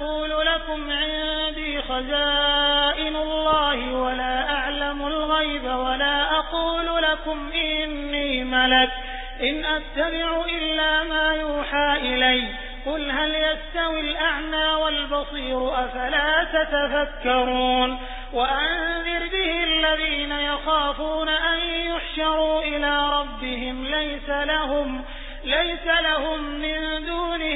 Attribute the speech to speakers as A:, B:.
A: أقول لكم عندي خزائن الله ولا أعلم الغيب ولا أقول لكم إني ملك إن أتبع إلا ما يوحى إلي قل هل يستوي الأعمى والبصير أفلا تتفكرون وأنذر به الذين يخافون أن يحشروا إلى ربهم ليس لهم ليس لهم من دونه